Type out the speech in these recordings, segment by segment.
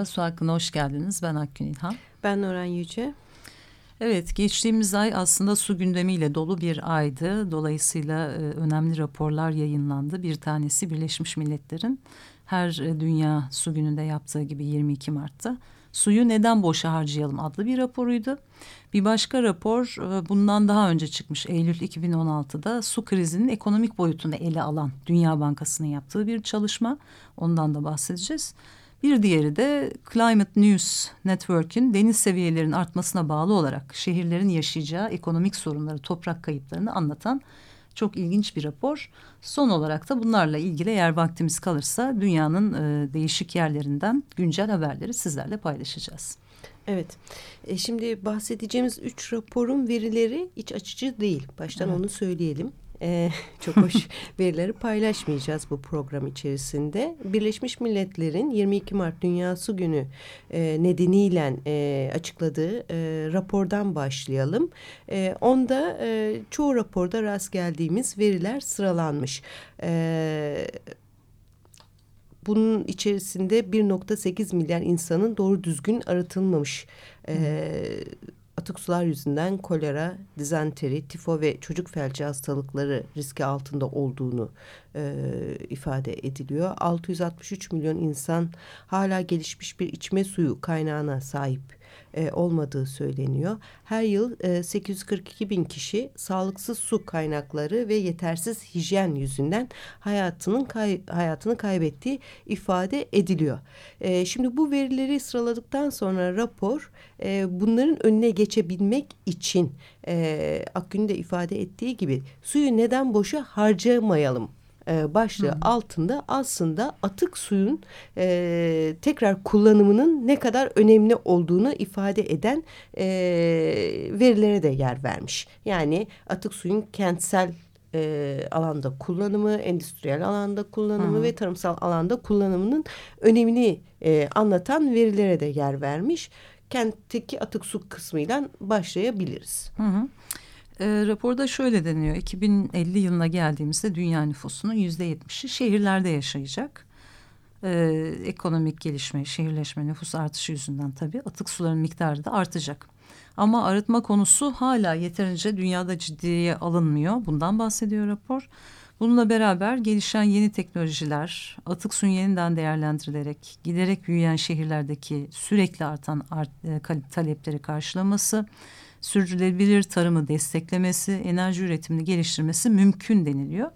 Merhaba, Su Hakkı'na hoş geldiniz. Ben Akgün İlhan. Ben Nuran Yüce. Evet, geçtiğimiz ay aslında su gündemiyle dolu bir aydı. Dolayısıyla e, önemli raporlar yayınlandı. Bir tanesi Birleşmiş Milletler'in her e, Dünya Su Günü'nde yaptığı gibi 22 Mart'ta suyu neden boşa harcayalım adlı bir raporuydu. Bir başka rapor e, bundan daha önce çıkmış Eylül 2016'da su krizinin ekonomik boyutunu ele alan Dünya Bankası'nın yaptığı bir çalışma. Ondan da bahsedeceğiz. Bir diğeri de Climate News Network'ün deniz seviyelerinin artmasına bağlı olarak şehirlerin yaşayacağı ekonomik sorunları, toprak kayıplarını anlatan çok ilginç bir rapor. Son olarak da bunlarla ilgili eğer vaktimiz kalırsa dünyanın e, değişik yerlerinden güncel haberleri sizlerle paylaşacağız. Evet. E, şimdi bahsedeceğimiz üç raporun verileri iç açıcı değil. Baştan evet. onu söyleyelim e, çok hoş verileri paylaşmayacağız bu program içerisinde. Birleşmiş Milletler'in 22 Mart Dünya Su Günü e, nedeniyle e, açıkladığı e, rapordan başlayalım. E, onda e, çoğu raporda rast geldiğimiz veriler sıralanmış. E, bunun içerisinde 1.8 milyar insanın doğru düzgün arıtılmamış e, atık sular yüzünden kolera, dizanteri, tifo ve çocuk felci hastalıkları riski altında olduğunu e, ifade ediliyor. 663 milyon insan hala gelişmiş bir içme suyu kaynağına sahip e, olmadığı söyleniyor. Her yıl e, 842 bin kişi sağlıksız su kaynakları ve yetersiz hijyen yüzünden hayatının kay hayatını kaybettiği ifade ediliyor. E, şimdi bu verileri sıraladıktan sonra rapor e, bunların önüne geçebilmek için e, Akgün de ifade ettiği gibi suyu neden boşa harcamayalım e, başlığı Hı. altında aslında atık suyun e, tekrar kullanımının ne kadar önemli olduğunu ifade eden e, verilere de yer vermiş. Yani atık suyun kentsel e, alanda kullanımı, endüstriyel alanda kullanımı Hı. ve tarımsal alanda kullanımının önemini e, anlatan verilere de yer vermiş. Kentteki atık su kısmıyla başlayabiliriz. Hı hı. E, raporda şöyle deniyor. 2050 yılına geldiğimizde dünya nüfusunun yüzde yetmişi şehirlerde yaşayacak. E, ekonomik gelişme, şehirleşme, nüfus artışı yüzünden tabii atık suların miktarı da artacak. Ama arıtma konusu hala yeterince dünyada ciddiye alınmıyor. Bundan bahsediyor rapor. Bununla beraber gelişen yeni teknolojiler, atık suyun yeniden değerlendirilerek giderek büyüyen şehirlerdeki sürekli artan art, e, talepleri karşılaması sürdürülebilir tarımı desteklemesi, enerji üretimini geliştirmesi mümkün deniliyor.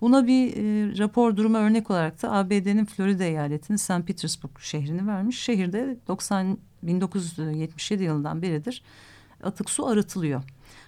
Buna bir e, rapor duruma örnek olarak da ABD'nin Florida eyaletinin St. Petersburg şehrini vermiş. Şehirde 90 1977 yılından beridir atık su arıtılıyor.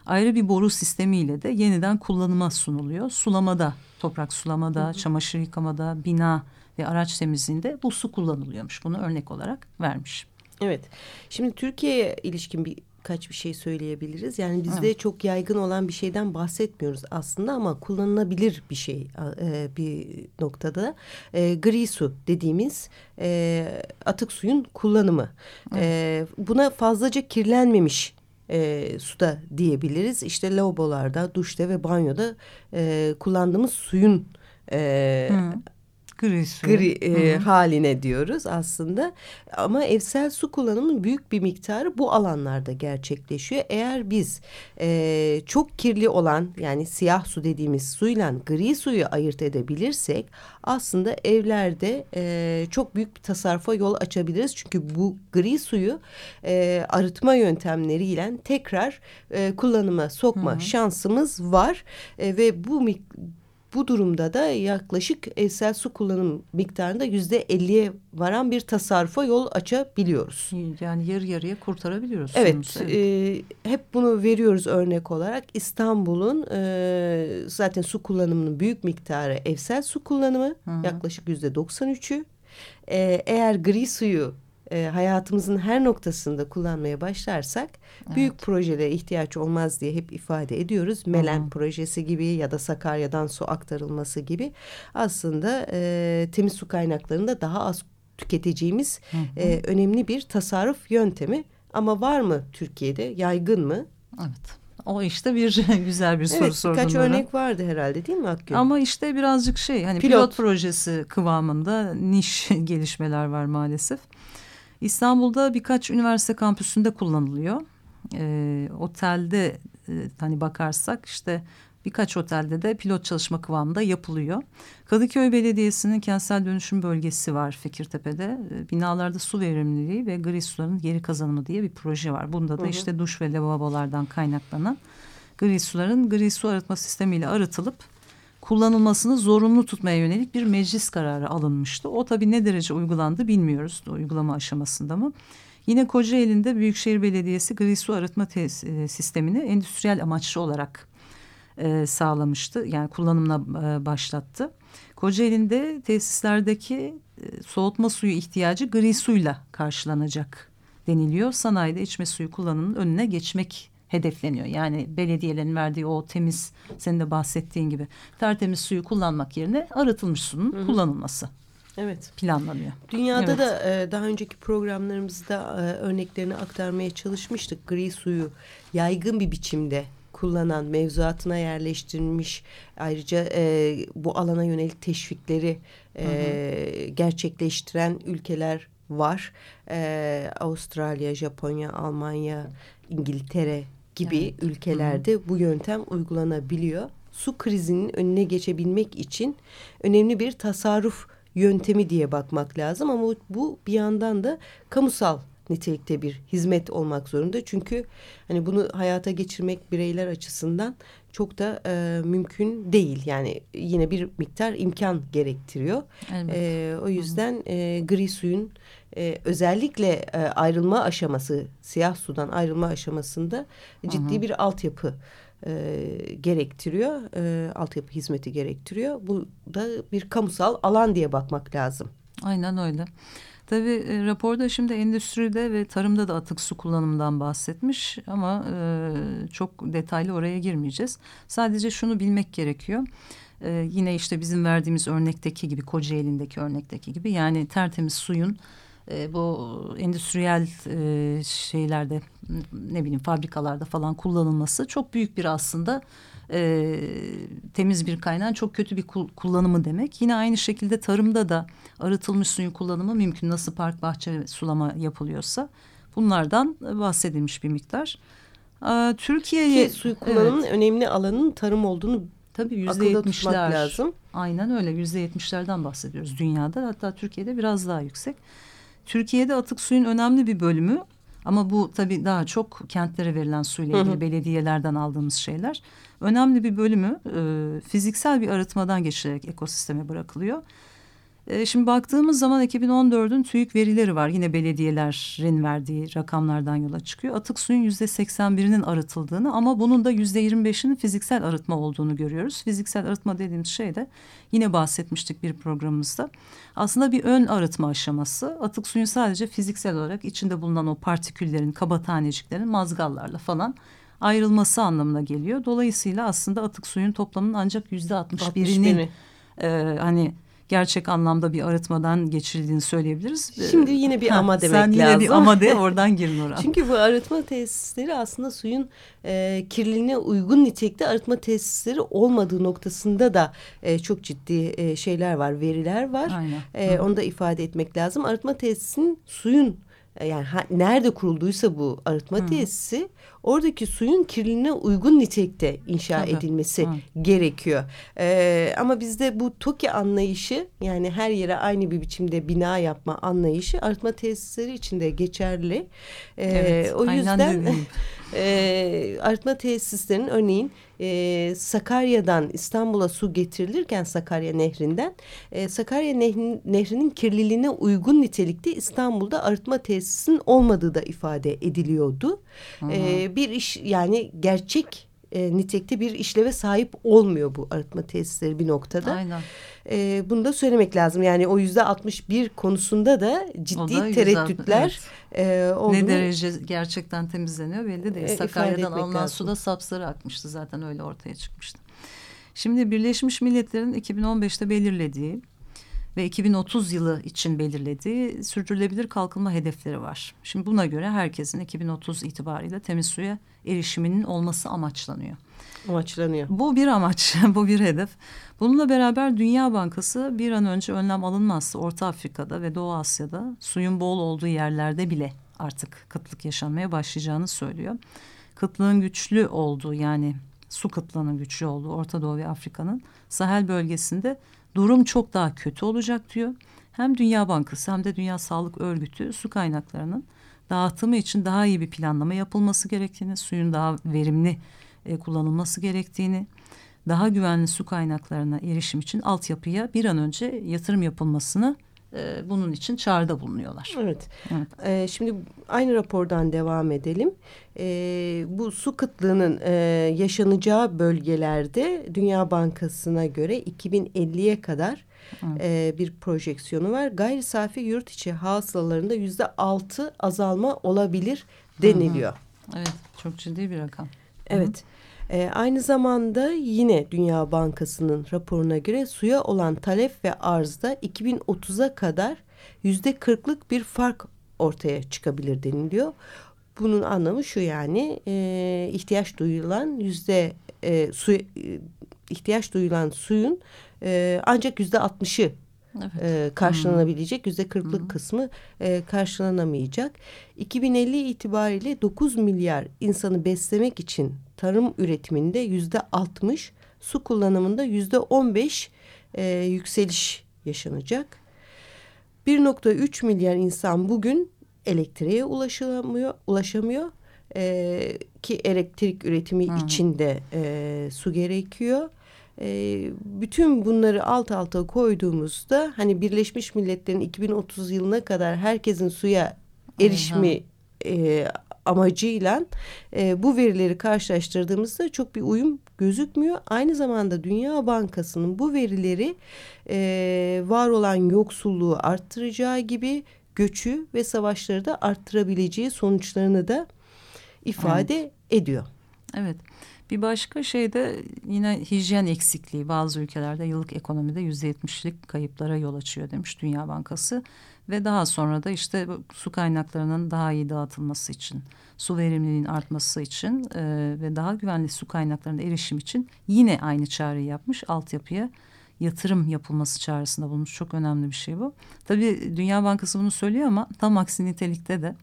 Ayrı bir boru sistemiyle de yeniden kullanıma sunuluyor. Sulamada, toprak sulamada, hı hı. çamaşır yıkamada, bina ve araç temizliğinde bu su kullanılıyormuş. Bunu örnek olarak vermiş. Evet. Şimdi Türkiye'ye ilişkin bir birkaç bir şey söyleyebiliriz. Yani bizde evet. çok yaygın olan bir şeyden bahsetmiyoruz aslında ama kullanılabilir bir şey e, bir noktada. E, gri su dediğimiz e, atık suyun kullanımı. Evet. E, buna fazlaca kirlenmemiş e, suda diyebiliriz. İşte lavabolarda, duşta ve banyoda e, kullandığımız suyun e, gri, gri e, haline diyoruz aslında. Ama evsel su kullanımının büyük bir miktarı bu alanlarda gerçekleşiyor. Eğer biz e, çok kirli olan yani siyah su dediğimiz suyla gri suyu ayırt edebilirsek aslında evlerde e, çok büyük bir tasarrufa yol açabiliriz. Çünkü bu gri suyu e, arıtma yöntemleriyle tekrar e, kullanıma sokma Hı -hı. şansımız var. E, ve bu bu durumda da yaklaşık evsel su kullanım miktarında yüzde elliye varan bir tasarrufa yol açabiliyoruz. Yani yarı yarıya kurtarabiliyoruz. Evet, evet. E, hep bunu veriyoruz örnek olarak. İstanbul'un e, zaten su kullanımının büyük miktarı evsel su kullanımı Hı -hı. yaklaşık yüzde doksan üçü. E, eğer gri suyu e, hayatımızın her noktasında kullanmaya başlarsak evet. büyük projelere ihtiyaç olmaz diye hep ifade ediyoruz. Melen Hı projesi gibi ya da Sakarya'dan su aktarılması gibi aslında e, temiz su kaynaklarında daha az tüketeceğimiz E, önemli bir tasarruf yöntemi. Ama var mı Türkiye'de yaygın mı? Evet. O işte bir güzel bir soru evet, sordun. Birkaç örnek vardı herhalde değil mi Akgün? Ama işte birazcık şey hani pilot, pilot projesi kıvamında niş gelişmeler var maalesef. İstanbul'da birkaç üniversite kampüsünde kullanılıyor. E, otelde e, hani bakarsak işte birkaç otelde de pilot çalışma kıvamında yapılıyor. Kadıköy Belediyesi'nin kentsel dönüşüm bölgesi var Fikirtepe'de. E, binalarda su verimliliği ve gri suların geri kazanımı diye bir proje var. Bunda da hı hı. işte duş ve lavabolardan kaynaklanan gri suların gri su arıtma sistemiyle arıtılıp kullanılmasını zorunlu tutmaya yönelik bir meclis kararı alınmıştı. O tabii ne derece uygulandı bilmiyoruz uygulama aşamasında mı. Yine Kocaeli'nde Büyükşehir Belediyesi gri su arıtma e, sistemini endüstriyel amaçlı olarak e, sağlamıştı. Yani kullanımına e, başlattı. Kocaeli'nde tesislerdeki e, soğutma suyu ihtiyacı gri suyla karşılanacak deniliyor. Sanayide içme suyu kullanımının önüne geçmek hedefleniyor. Yani belediyelerin verdiği o temiz senin de bahsettiğin gibi tertemiz suyu kullanmak yerine arıtılmış suyun Hı -hı. kullanılması. Evet. Planlanıyor. Dünyada evet. da e, daha önceki programlarımızda e, örneklerini aktarmaya çalışmıştık. Gri suyu yaygın bir biçimde kullanan mevzuatına yerleştirilmiş ayrıca e, bu alana yönelik teşvikleri e, hı hı. gerçekleştiren ülkeler var. E, Avustralya, Japonya, Almanya, İngiltere gibi evet. ülkelerde Hı. bu yöntem uygulanabiliyor. Su krizinin önüne geçebilmek için önemli bir tasarruf yöntemi diye bakmak lazım ama bu bir yandan da kamusal nitelikte bir hizmet olmak zorunda. Çünkü hani bunu hayata geçirmek bireyler açısından çok da e, mümkün değil. Yani yine bir miktar imkan gerektiriyor. E, o yüzden e, gri suyun e, özellikle e, ayrılma aşaması, siyah sudan ayrılma aşamasında ciddi Hı -hı. bir altyapı e, gerektiriyor. E, altyapı hizmeti gerektiriyor. Bu da bir kamusal alan diye bakmak lazım. Aynen öyle. Tabii e, raporda şimdi endüstride ve tarımda da atık su kullanımından bahsetmiş ama e, çok detaylı oraya girmeyeceğiz. Sadece şunu bilmek gerekiyor. E, yine işte bizim verdiğimiz örnekteki gibi Kocaeli'ndeki örnekteki gibi yani tertemiz suyun e, bu endüstriyel e, şeylerde ne bileyim fabrikalarda falan kullanılması çok büyük bir aslında e, temiz bir kaynağın çok kötü bir kullanımı demek. Yine aynı şekilde tarımda da arıtılmış suyun kullanımı mümkün. Nasıl park bahçe sulama yapılıyorsa bunlardan bahsedilmiş bir miktar. Türkiye'ye suyu kullanımının evet. önemli alanının tarım olduğunu Tabii yüzde yetmişler lazım. Aynen öyle yüzde yetmişlerden bahsediyoruz dünyada. Hatta Türkiye'de biraz daha yüksek. Türkiye'de atık suyun önemli bir bölümü ama bu tabii daha çok kentlere verilen suyla ilgili hı hı. belediyelerden aldığımız şeyler. Önemli bir bölümü e, fiziksel bir arıtmadan geçirerek ekosisteme bırakılıyor. E, şimdi baktığımız zaman 2014'ün TÜİK verileri var. Yine belediyelerin verdiği rakamlardan yola çıkıyor. Atık suyun yüzde 81'inin arıtıldığını ama bunun da yüzde 25'inin fiziksel arıtma olduğunu görüyoruz. Fiziksel arıtma dediğimiz şey de yine bahsetmiştik bir programımızda. Aslında bir ön arıtma aşaması. Atık suyun sadece fiziksel olarak içinde bulunan o partiküllerin, kaba taneciklerin mazgallarla falan ayrılması anlamına geliyor. Dolayısıyla aslında atık suyun toplamının ancak yüzde 61'inin e, hani gerçek anlamda bir arıtmadan geçirildiğini söyleyebiliriz. Şimdi yine bir ha, ama demek sen lazım. Sen yine bir ama de oradan girin oraya. Çünkü bu arıtma tesisleri aslında suyun e, kirliliğine uygun nitelikte arıtma tesisleri olmadığı noktasında da e, çok ciddi e, şeyler var, veriler var. Aynen. E, onu da ifade etmek lazım. Arıtma tesisinin suyun yani ha, nerede kurulduysa bu arıtma Hı. tesisi oradaki suyun kirliliğine uygun nitelikte inşa Tabii. edilmesi Hı. gerekiyor. Ee, ama bizde bu TOKİ anlayışı yani her yere aynı bir biçimde bina yapma anlayışı arıtma tesisleri içinde geçerli. Ee, evet, o yüzden e, arıtma tesislerinin örneğin e, Sakarya'dan İstanbul'a su getirilirken Sakarya Nehri'nden e, Sakarya Nehri, Nehri'nin kirliliğine uygun nitelikte İstanbul'da arıtma tesisinin olmadığı da ifade ediliyordu. E, bir iş yani gerçek e, nitekte bir işleve sahip olmuyor bu arıtma tesisleri bir noktada. Aynen. E, bunu da söylemek lazım. Yani o yüzde 61 konusunda da ciddi da tereddütler evet. e, olduğunu Ne derece gerçekten temizleniyor belli değil. E, Sakarya'dan alınan lazım. suda sapsarı akmıştı zaten öyle ortaya çıkmıştı. Şimdi Birleşmiş Milletler'in 2015'te belirlediği ve 2030 yılı için belirlediği sürdürülebilir kalkınma hedefleri var. Şimdi buna göre herkesin 2030 itibariyle temiz suya erişiminin olması amaçlanıyor. amaçlanıyor. Bu bir amaç, bu bir hedef. Bununla beraber Dünya Bankası bir an önce önlem alınmazsa Orta Afrika'da ve Doğu Asya'da suyun bol olduğu yerlerde bile artık kıtlık yaşanmaya başlayacağını söylüyor. Kıtlığın güçlü olduğu yani su kıtlığının güçlü olduğu Orta Doğu ve Afrika'nın Sahel bölgesinde durum çok daha kötü olacak diyor. Hem Dünya Bankası hem de Dünya Sağlık Örgütü su kaynaklarının dağıtımı için daha iyi bir planlama yapılması gerektiğini, suyun daha verimli e, kullanılması gerektiğini, daha güvenli su kaynaklarına erişim için altyapıya bir an önce yatırım yapılmasını e, bunun için çağrıda bulunuyorlar. Evet. Evet. Ee, şimdi aynı rapordan devam edelim. Ee, bu su kıtlığının e, yaşanacağı bölgelerde Dünya Bankası'na göre 2050'ye kadar Evet. e, bir projeksiyonu var. Gayri safi yurt içi hasılalarında yüzde altı azalma olabilir deniliyor. Evet, çok ciddi bir rakam. Evet. Ee, aynı zamanda yine Dünya Bankası'nın raporuna göre suya olan talep ve arzda 2030'a kadar yüzde kırklık bir fark ortaya çıkabilir deniliyor. Bunun anlamı şu yani e, ihtiyaç duyulan yüzde e, su e, ihtiyaç duyulan suyun e, ancak yüzde altmışı Evet. e, karşılanabilecek yüzde kırklık kısmı e, karşılanamayacak. 2050 itibariyle 9 milyar insanı beslemek için tarım üretiminde yüzde 60, su kullanımında yüzde 15 e, yükseliş yaşanacak. 1.3 milyar insan bugün elektriğe ulaşamıyor, ulaşamıyor. E, ki elektrik üretimi Hı. için de e, su gerekiyor. E, bütün bunları alt alta koyduğumuzda hani Birleşmiş Milletler'in 2030 yılına kadar herkesin suya erişimi e, amacıyla e, bu verileri karşılaştırdığımızda çok bir uyum gözükmüyor. Aynı zamanda Dünya Bankası'nın bu verileri e, var olan yoksulluğu arttıracağı gibi göçü ve savaşları da arttırabileceği sonuçlarını da ifade ediyor. Evet. Bir başka şey de yine hijyen eksikliği bazı ülkelerde yıllık ekonomide yüzde yetmişlik kayıplara yol açıyor demiş Dünya Bankası. Ve daha sonra da işte su kaynaklarının daha iyi dağıtılması için, su verimliliğinin artması için e, ve daha güvenli su kaynaklarına erişim için yine aynı çağrıyı yapmış altyapıya yatırım yapılması çağrısında bulmuş. Çok önemli bir şey bu. Tabii Dünya Bankası bunu söylüyor ama tam aksi nitelikte de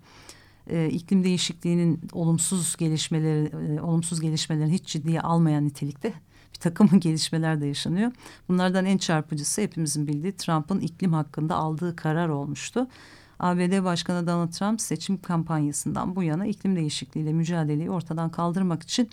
e, iklim değişikliğinin olumsuz gelişmeleri, e, olumsuz gelişmelerini hiç ciddiye almayan nitelikte bir takım gelişmeler de yaşanıyor. Bunlardan en çarpıcısı hepimizin bildiği Trump'ın iklim hakkında aldığı karar olmuştu. ABD Başkanı Donald Trump seçim kampanyasından bu yana iklim değişikliğiyle mücadeleyi ortadan kaldırmak için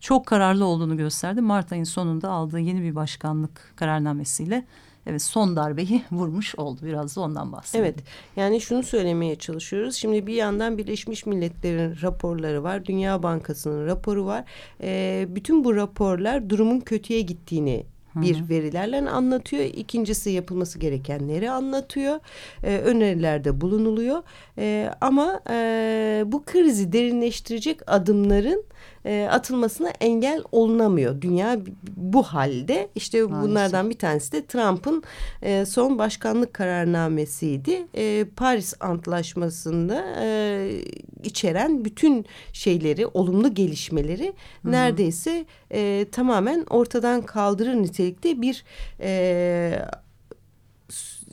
çok kararlı olduğunu gösterdi. Mart ayın sonunda aldığı yeni bir başkanlık kararnamesiyle evet son darbeyi vurmuş oldu. Biraz da ondan bahsedelim. Evet yani şunu söylemeye çalışıyoruz. Şimdi bir yandan Birleşmiş Milletler'in raporları var. Dünya Bankası'nın raporu var. Ee, bütün bu raporlar durumun kötüye gittiğini bir verilerle anlatıyor. İkincisi yapılması gerekenleri anlatıyor. Ee, önerilerde bulunuluyor. Ee, ama e, bu krizi derinleştirecek adımların e, atılmasına engel olunamıyor. Dünya bu halde. İşte Maalesef. bunlardan bir tanesi de Trump'ın e, son başkanlık kararnamesiydi. E, Paris Antlaşması'nda e, içeren bütün şeyleri, olumlu gelişmeleri neredeyse e, tamamen ortadan kaldırır nitelikte bir e,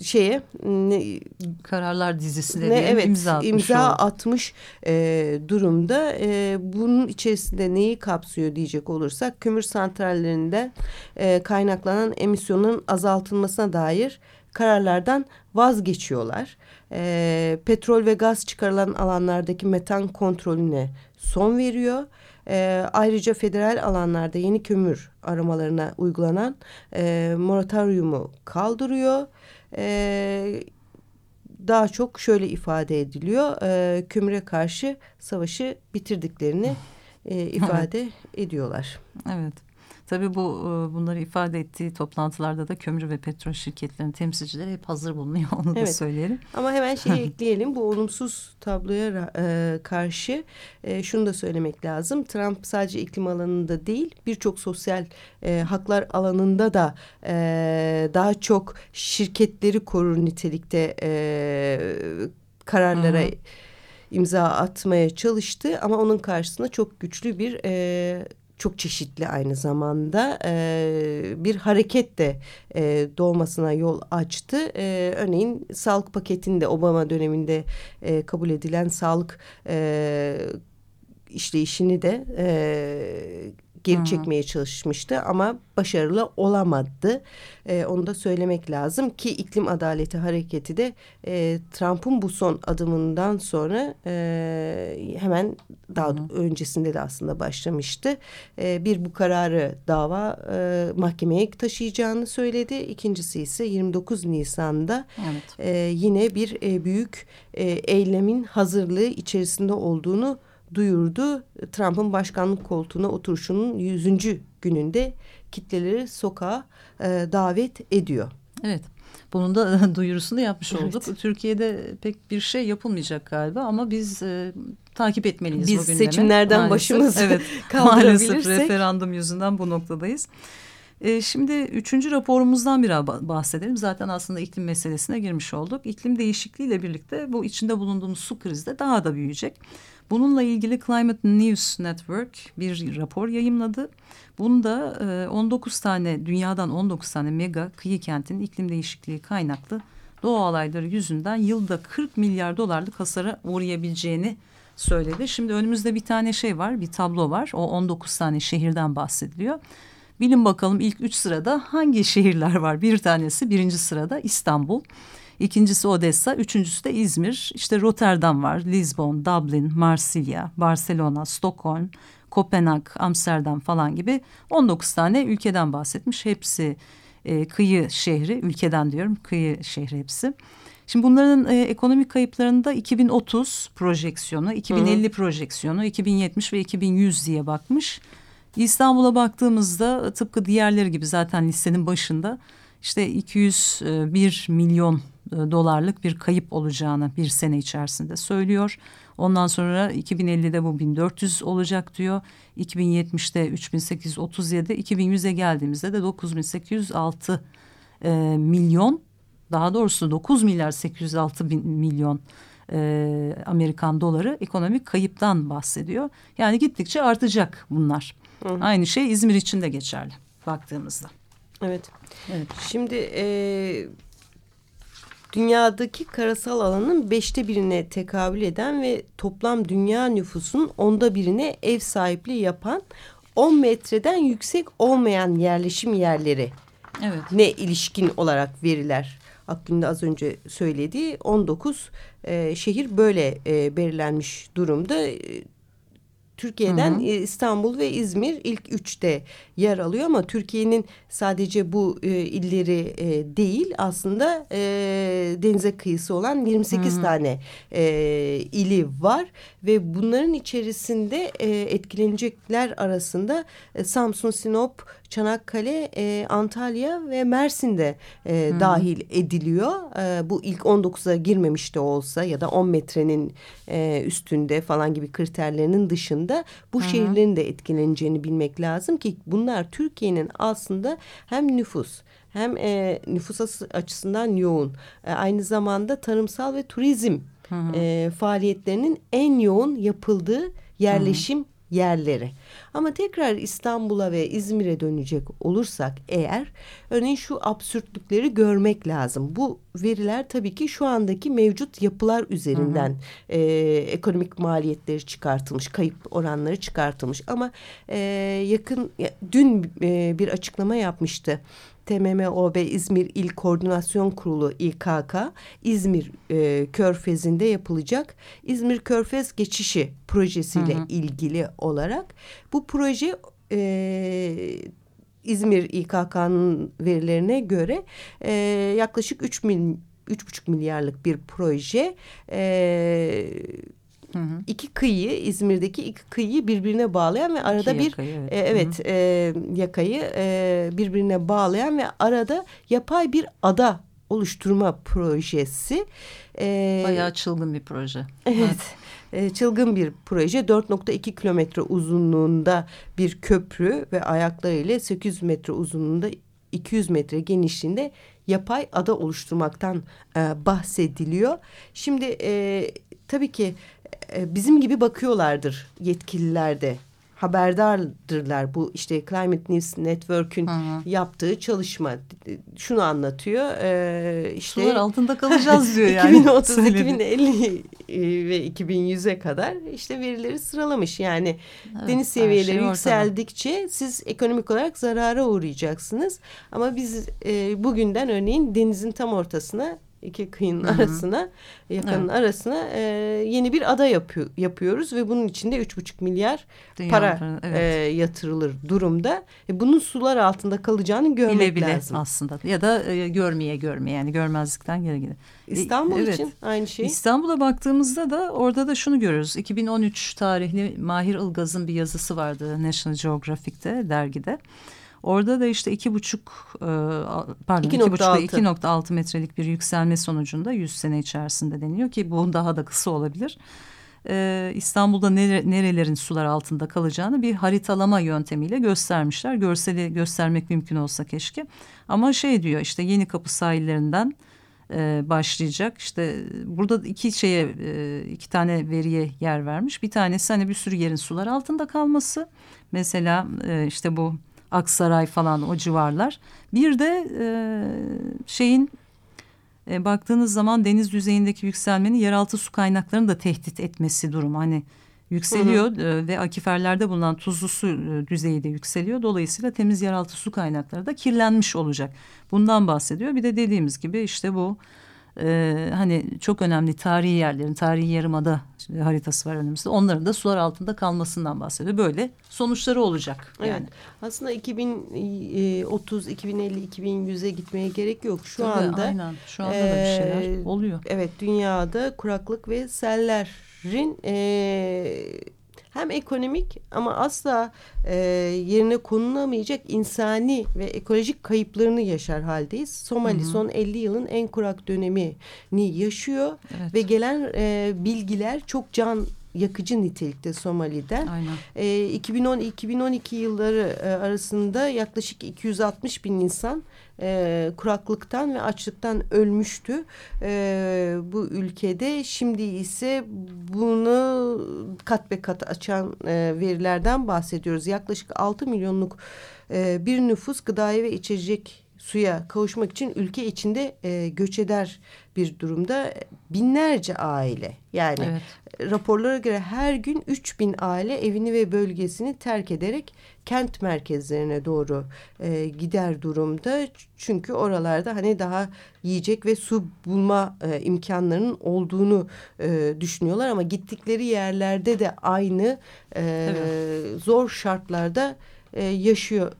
şeye ne, Kararlar dizisi de ne, evet imza atmış imza atmış e, durumda. E, bunun içerisinde neyi kapsıyor diyecek olursak kömür santrallerinde e, kaynaklanan emisyonun azaltılmasına dair kararlardan vazgeçiyorlar. E, petrol ve gaz çıkarılan alanlardaki metan kontrolüne son veriyor. E, ayrıca federal alanlarda yeni kömür aramalarına uygulanan e, moratoryumu kaldırıyor. E, daha çok şöyle ifade ediliyor. E, kömüre karşı savaşı bitirdiklerini e, ifade ediyorlar. Evet. Tabii bu e, bunları ifade ettiği toplantılarda da kömür ve petrol şirketlerinin temsilcileri hep hazır bulunuyor onu evet. da söyleyelim. Ama hemen şeyi ekleyelim bu olumsuz tabloya e, karşı e, şunu da söylemek lazım. Trump sadece iklim alanında değil birçok sosyal e, haklar alanında da e, daha çok şirketleri korur nitelikte e, kararlara... Hı -hı imza atmaya çalıştı ama onun karşısında çok güçlü bir e, çok çeşitli aynı zamanda e, bir hareket de e, doğmasına yol açtı. E, örneğin sağlık paketinde Obama döneminde e, kabul edilen sağlık e, işleyişini de e, geri Hı -hı. çekmeye çalışmıştı ama başarılı olamadı. E, onu da söylemek lazım ki iklim adaleti hareketi de e, Trump'ın bu son adımından sonra e, hemen daha Hı -hı. öncesinde de aslında başlamıştı. E, bir bu kararı dava e, mahkemeye taşıyacağını söyledi. İkincisi ise 29 Nisan'da evet. e, yine bir e, büyük e, eylemin hazırlığı içerisinde olduğunu duyurdu. Trump'ın başkanlık koltuğuna oturuşunun 100. gününde kitleleri sokağa e, davet ediyor. Evet. Bunun da duyurusunu yapmış olduk. Evet. Türkiye'de pek bir şey yapılmayacak galiba ama biz e, takip etmeliyiz biz bu gündemi. Biz seçimlerden maalesef, başımızı evet, Maalesef referandum yüzünden bu noktadayız. E, şimdi üçüncü raporumuzdan biraz bahsedelim. Zaten aslında iklim meselesine girmiş olduk. İklim değişikliğiyle birlikte bu içinde bulunduğumuz su krizi de daha da büyüyecek. Bununla ilgili Climate News Network bir rapor yayımladı. Bunda 19 e, tane dünyadan 19 tane mega kıyı kentin iklim değişikliği kaynaklı doğa olayları yüzünden yılda 40 milyar dolarlık hasara uğrayabileceğini söyledi. Şimdi önümüzde bir tane şey var, bir tablo var. O 19 tane şehirden bahsediliyor. Bilin bakalım ilk üç sırada hangi şehirler var? Bir tanesi birinci sırada İstanbul. İkincisi Odessa, üçüncüsü de İzmir. İşte Rotterdam var, Lisbon, Dublin, Marsilya, Barcelona, Stockholm, Kopenhag, Amsterdam falan gibi 19 tane ülkeden bahsetmiş. Hepsi e, kıyı şehri, ülkeden diyorum kıyı şehri hepsi. Şimdi bunların e, ekonomik kayıplarında 2030 projeksiyonu, 2050 Hı. projeksiyonu, 2070 ve 2100 diye bakmış. İstanbul'a baktığımızda tıpkı diğerleri gibi zaten listenin başında işte 201 milyon e, dolarlık bir kayıp olacağını bir sene içerisinde söylüyor. Ondan sonra 2050'de bu 1400 olacak diyor. 2070'te 3837, 2100'e geldiğimizde de 9806 e, milyon daha doğrusu 9 milyar 806 bin milyon e, Amerikan doları ekonomik kayıptan bahsediyor. Yani gittikçe artacak bunlar. Hı hı. Aynı şey İzmir için de geçerli baktığımızda. Evet. evet. Şimdi e, dünyadaki karasal alanın beşte birine tekabül eden ve toplam dünya nüfusunun onda birine ev sahipliği yapan 10 metreden yüksek olmayan yerleşim yerleri evet. ne ilişkin olarak veriler. Akgün'de az önce söylediği 19 e, şehir böyle e, belirlenmiş durumda. Türkiye'den hı hı. İstanbul ve İzmir ilk üçte yer alıyor ama Türkiye'nin sadece bu e, illeri e, değil aslında e, denize kıyısı olan 28 hı hı. tane e, ili var ve bunların içerisinde e, etkilenecekler arasında e, Samsun, Sinop, Çanakkale, e, Antalya ve Mersin'de e, dahil ediliyor. E, bu ilk 19'a girmemiş de olsa ya da 10 metrenin e, üstünde falan gibi kriterlerinin dışında bu -hı. şehirlerin de etkileneceğini bilmek lazım ki bunlar Türkiye'nin aslında hem nüfus hem e, nüfus açısından yoğun e, aynı zamanda tarımsal ve turizm hı hı. E, faaliyetlerinin en yoğun yapıldığı yerleşim hı hı yerleri. Ama tekrar İstanbul'a ve İzmir'e dönecek olursak eğer örneğin şu absürtlükleri görmek lazım. Bu veriler tabii ki şu andaki mevcut yapılar üzerinden hı hı. E, ekonomik maliyetleri çıkartılmış, kayıp oranları çıkartılmış. Ama e, yakın dün e, bir açıklama yapmıştı TMMOB İzmir İl Koordinasyon Kurulu İKK İzmir e, Körfezi'nde yapılacak İzmir Körfez Geçişi projesiyle hı hı. ilgili olarak bu proje e, İzmir İKK'nın verilerine göre e, yaklaşık 3 mil, 3,5 milyarlık bir proje. E, Hı hı. İki kıyı İzmir'deki iki kıyıyı birbirine bağlayan ve arada iki bir yakayı, evet, e, evet hı hı. E, yakayı e, birbirine bağlayan ve arada yapay bir ada oluşturma projesi. E, Bayağı çılgın bir proje. Evet. evet. Çılgın bir proje 4.2 kilometre uzunluğunda bir köprü ve ayaklarıyla 800 metre uzunluğunda 200 metre genişliğinde yapay ada oluşturmaktan e, bahsediliyor. Şimdi e, tabii ki e, bizim gibi bakıyorlardır yetkililer de haberdardırlar. Bu işte Climate News Network'ün yaptığı çalışma şunu anlatıyor. E, işte Sular altında kalacağız diyor yani. 2030, 2050 e, ve 2100'e kadar işte verileri sıralamış. Yani evet, deniz seviyeleri şey yükseldikçe ortada. siz ekonomik olarak zarara uğrayacaksınız. Ama biz e, bugünden örneğin denizin tam ortasına iki kıyının arasına yakının evet. arasına e, yeni bir ada yapıyor, yapıyoruz ve bunun içinde üç buçuk milyar Dünya para evet. e, yatırılır durumda. E, bunun sular altında kalacağını görmek bile bile lazım. aslında ya da e, görmeye görmeye yani görmezlikten geri gidin. İstanbul e, evet. için aynı şey. İstanbul'a baktığımızda da orada da şunu görüyoruz. 2013 tarihli Mahir Ilgaz'ın bir yazısı vardı National Geographic'te dergide. Orada da işte iki buçuk e, pardon iki, iki buçuk iki nokta altı metrelik bir yükselme sonucunda yüz sene içerisinde deniyor ki bu daha da kısa olabilir. Ee, İstanbul'da nere, nerelerin sular altında kalacağını bir haritalama yöntemiyle göstermişler. Görseli göstermek mümkün olsa keşke. Ama şey diyor işte Yeni Kapı sahillerinden e, başlayacak. İşte burada iki şeye e, iki tane veriye yer vermiş. Bir tanesi hani bir sürü yerin sular altında kalması. Mesela e, işte bu Aksaray falan o civarlar. Bir de e, şeyin e, baktığınız zaman deniz düzeyindeki yükselmenin yeraltı su kaynaklarını da tehdit etmesi durum. Hani yükseliyor hı hı. E, ve akiferlerde bulunan tuzlu su e, düzeyi de yükseliyor. Dolayısıyla temiz yeraltı su kaynakları da kirlenmiş olacak. Bundan bahsediyor. Bir de dediğimiz gibi işte bu e, hani çok önemli tarihi yerlerin, tarihi yarımada haritası var önümüzde. Onların da sular altında kalmasından bahsediyor. Böyle sonuçları olacak. Yani. Evet. Aslında 2030, 2050, 2100'e gitmeye gerek yok. Şu Tabii, anda aynen. Şu anda e, da bir şeyler oluyor. Evet, dünyada kuraklık ve sellerin e, hem ekonomik ama asla e, yerine konulamayacak insani ve ekolojik kayıplarını yaşar haldeyiz. Somali hı hı. son 50 yılın en kurak dönemini yaşıyor evet. ve gelen e, bilgiler çok can yakıcı nitelikte Somali'den. Aynen. E, 2010-2012 yılları e, arasında yaklaşık 260 bin insan e, kuraklıktan ve açlıktan ölmüştü e, bu ülkede. Şimdi ise bunu kat be kat açan e, verilerden bahsediyoruz. Yaklaşık 6 milyonluk e, bir nüfus gıdaya ve içecek suya kavuşmak için ülke içinde e, göç eder bir durumda. Binlerce aile yani evet. raporlara göre her gün 3000 aile evini ve bölgesini terk ederek kent merkezlerine doğru e, gider durumda. Çünkü oralarda hani daha yiyecek ve su bulma e, imkanlarının olduğunu e, düşünüyorlar. Ama gittikleri yerlerde de aynı e, zor şartlarda e, yaşıyor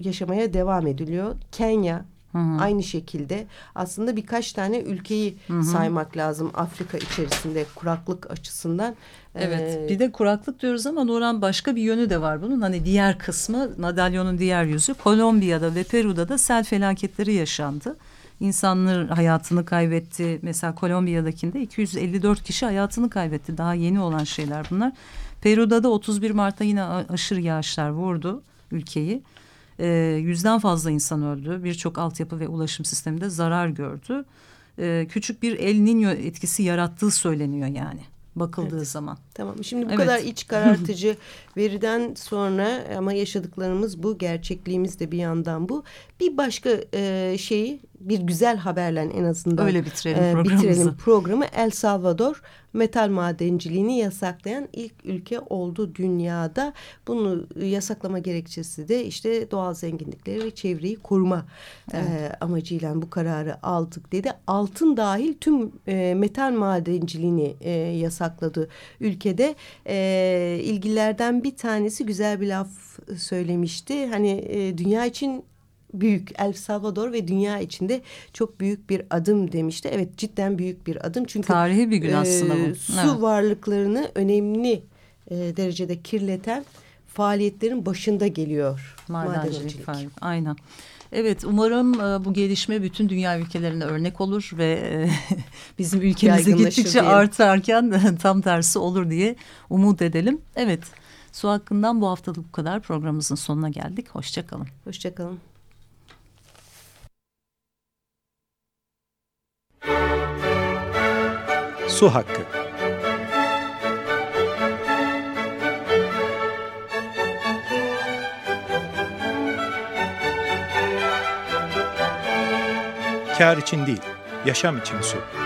yaşamaya devam ediliyor. Kenya Hı hı. Aynı şekilde aslında birkaç tane ülkeyi hı hı. saymak lazım Afrika içerisinde kuraklık açısından. Evet ee, bir de kuraklık diyoruz ama Nurhan başka bir yönü de var bunun. Hani diğer kısmı madalyonun diğer yüzü Kolombiya'da ve Peru'da da sel felaketleri yaşandı. İnsanlar hayatını kaybetti. Mesela Kolombiya'dakinde 254 kişi hayatını kaybetti. Daha yeni olan şeyler bunlar. Peru'da da 31 Mart'ta yine aşırı yağışlar vurdu ülkeyi e, yüzden fazla insan öldü. Birçok altyapı ve ulaşım sisteminde zarar gördü. E, küçük bir El Niño etkisi yarattığı söyleniyor yani bakıldığı evet. zaman. Tamam. Şimdi bu evet. kadar iç karartıcı veriden sonra ama yaşadıklarımız bu, gerçekliğimiz de bir yandan bu. Bir başka e, şeyi bir güzel haberle en azından öyle bitirelim, e, bitirelim programı. El Salvador metal madenciliğini yasaklayan ilk ülke oldu dünyada. Bunu yasaklama gerekçesi de işte doğal zenginlikleri ve çevreyi koruma evet. e, amacıyla bu kararı aldık dedi. Altın dahil tüm e, metal madenciliğini e, yasakladı ülkede. E, ilgililerden bir tanesi güzel bir laf söylemişti. Hani e, dünya için büyük El Salvador ve dünya içinde çok büyük bir adım demişti. Evet cidden büyük bir adım çünkü tarihi bir gün e, aslında bu. Su evet. varlıklarını önemli e, derecede kirleten faaliyetlerin başında geliyor madencilik. madencilik. Aynen. Evet umarım e, bu gelişme bütün dünya ülkelerine örnek olur ve e, bizim ülkemizde gittikçe diye. artarken tam tersi olur diye umut edelim. Evet su hakkından bu haftalık bu kadar programımızın sonuna geldik. Hoşçakalın. Hoşçakalın. Su Hakkı Kar için değil, yaşam için su.